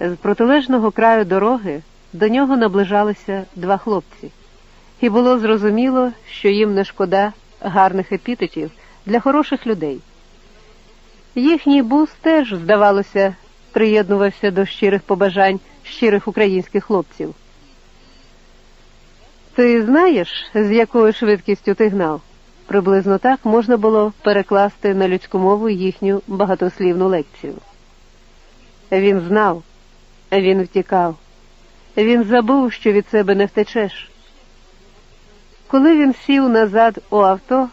З протилежного краю дороги до нього наближалися два хлопці, і було зрозуміло, що їм не шкода гарних епітетів для хороших людей. Їхній бус теж, здавалося, приєднувався до щирих побажань щирих українських хлопців. Ти знаєш, з якою швидкістю ти гнав? Приблизно так можна було перекласти на людську мову їхню багатослівну лекцію. Він знав, він втікав, він забув, що від себе не втечеш. Коли він сів назад у авто,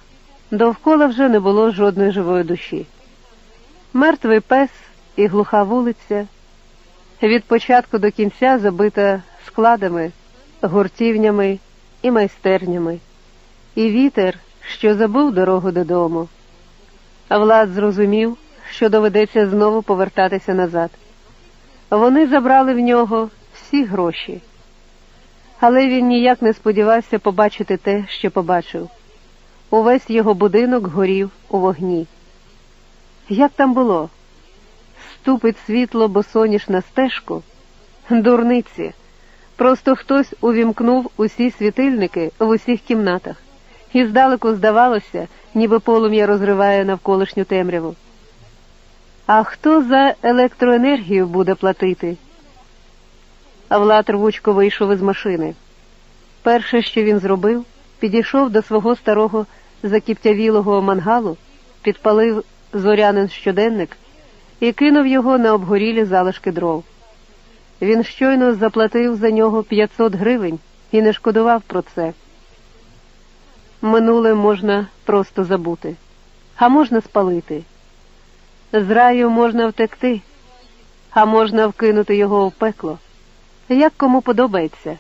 довкола вже не було жодної живої душі. Мертвий пес і глуха вулиця, від початку до кінця забита складами, гуртівнями і майстернями, і вітер, що забув дорогу додому. Влад зрозумів, що доведеться знову повертатися назад. Вони забрали в нього всі гроші, але він ніяк не сподівався побачити те, що побачив. Увесь його будинок горів у вогні. Як там було? Ступить світло босоніж на стежку? Дурниці. Просто хтось увімкнув усі світильники в усіх кімнатах, і здалеку здавалося, ніби полум'я розриває навколишню темряву. А хто за електроенергію буде платити? Влад рвучко вийшов із машини. Перше, що він зробив, підійшов до свого старого закіптявілого мангалу, підпалив зорянин щоденник і кинув його на обгорілі залишки дров. Він щойно заплатив за нього 500 гривень і не шкодував про це. Минуле можна просто забути, а можна спалити. З раю можна втекти, а можна вкинути його в пекло, як кому подобається.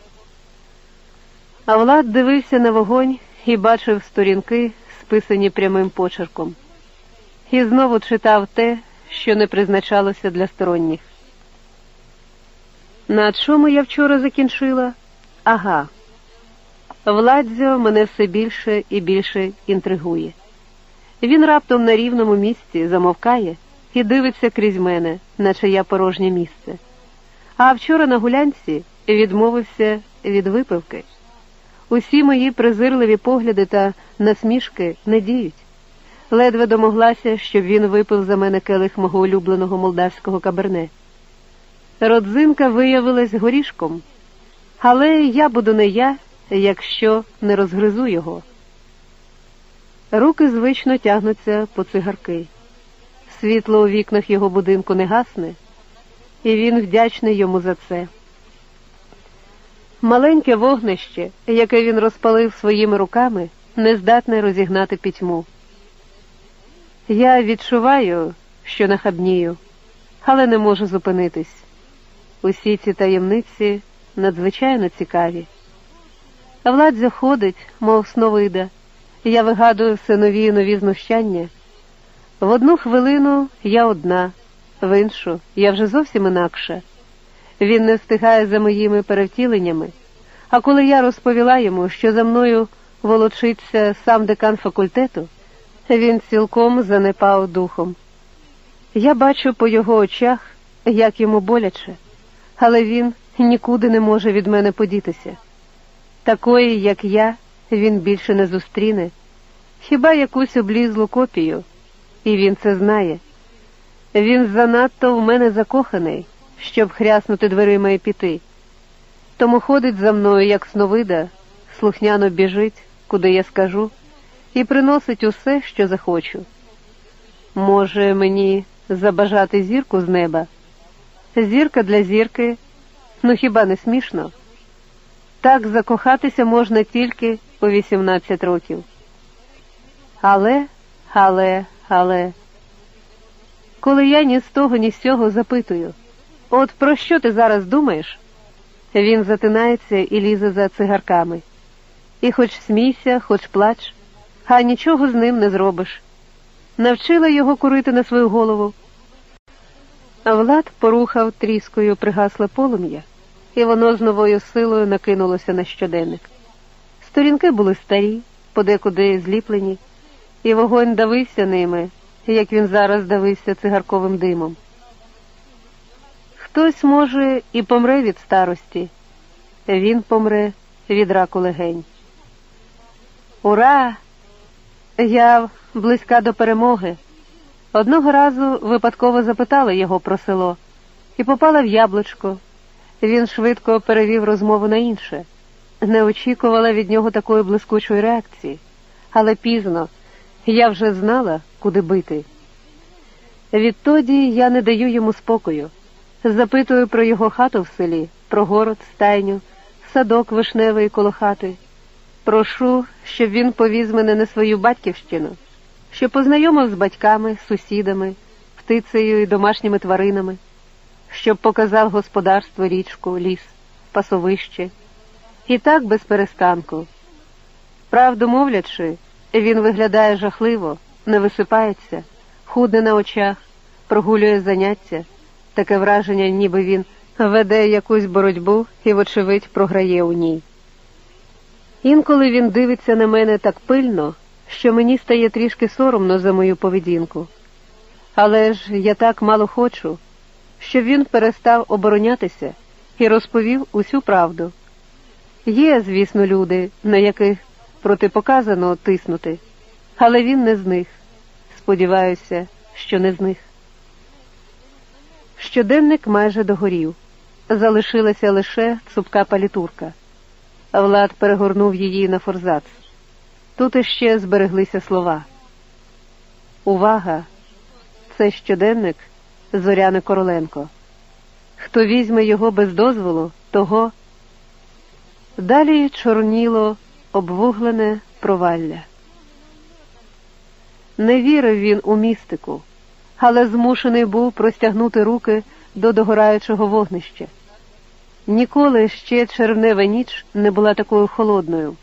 А Влад дивився на вогонь і бачив сторінки, списані прямим почерком, і знову читав те, що не призначалося для сторонніх. На чому я вчора закінчила? Ага. Владзьо мене все більше і більше інтригує. Він раптом на рівному місці замовкає і дивиться крізь мене, наче я порожнє місце. А вчора на гулянці відмовився від випивки. Усі мої презирливі погляди та насмішки не діють. Ледве домоглася, щоб він випив за мене келих мого улюбленого молдавського каберне. Родзинка виявилась горішком, але я буду не я, якщо не розгризу його. Руки звично тягнуться по цигарки. Світло у вікнах його будинку не гасне, і він вдячний йому за це. Маленьке вогнище, яке він розпалив своїми руками, не здатне розігнати пітьму. Я відчуваю, що нахабнію, але не можу зупинитись. Усі ці таємниці надзвичайно цікаві. Владзя ходить, мов сновида, я вигадую все нові і нові знущання. В одну хвилину я одна, в іншу я вже зовсім інакша. Він не встигає за моїми перевтіленнями, а коли я розповіла йому, що за мною волочиться сам декан факультету, він цілком занепав духом. Я бачу по його очах, як йому боляче, але він нікуди не може від мене подітися. Такої, як я, він більше не зустріне, хіба якусь облізлу копію, і він це знає. Він занадто в мене закоханий, щоб хряснути дверима і піти. Тому ходить за мною, як сновида, слухняно біжить, куди я скажу, і приносить усе, що захочу. Може, мені забажати зірку з неба? Зірка для зірки, ну хіба не смішно? Так закохатися можна тільки у 18 років. Але, але, але, коли я ні з того, ні з цього запитую, от про що ти зараз думаєш? Він затинається і лізе за цигарками. І хоч смійся, хоч плач, а нічого з ним не зробиш. Навчила його курити на свою голову. Влад порухав тріскою пригасле полум'я, і воно з новою силою накинулося на щоденник. Сторінки були старі, подекуди зліплені, і вогонь давився ними, як він зараз давився цигарковим димом. Хтось, може, і помре від старості. Він помре від раку легень. Ура! Я близька до перемоги. Одного разу випадково запитала його про село і попала в яблучко. Він швидко перевів розмову на інше. Не очікувала від нього такої блискучої реакції, але пізно я вже знала, куди бити. Відтоді я не даю йому спокою. Запитую про його хату в селі, про город, стайню, садок вишневий коло хати. Прошу, щоб він повіз мене на свою батьківщину, щоб познайомив з батьками, сусідами, птицею і домашніми тваринами, щоб показав господарство, річку, ліс, пасовище. І так без перестанку. Правду мовлячи, він виглядає жахливо, не висипається, худне на очах, прогулює заняття, таке враження, ніби він веде якусь боротьбу і, вочевидь, програє у ній. Інколи він дивиться на мене так пильно, що мені стає трішки соромно за мою поведінку. Але ж я так мало хочу, щоб він перестав оборонятися і розповів усю правду. Є, звісно, люди, на яких протипоказано тиснути, але він не з них. Сподіваюся, що не з них. Щоденник майже догорів. Залишилася лише цупка палітурка. Влад перегорнув її на форзац. Тут іще збереглися слова. Увага! Це щоденник Зоряни Короленко. Хто візьме його без дозволу, того. Далі чорніло обвуглене провалля. Не вірив він у містику, але змушений був простягнути руки до догораючого вогнища. Ніколи ще червнева ніч не була такою холодною.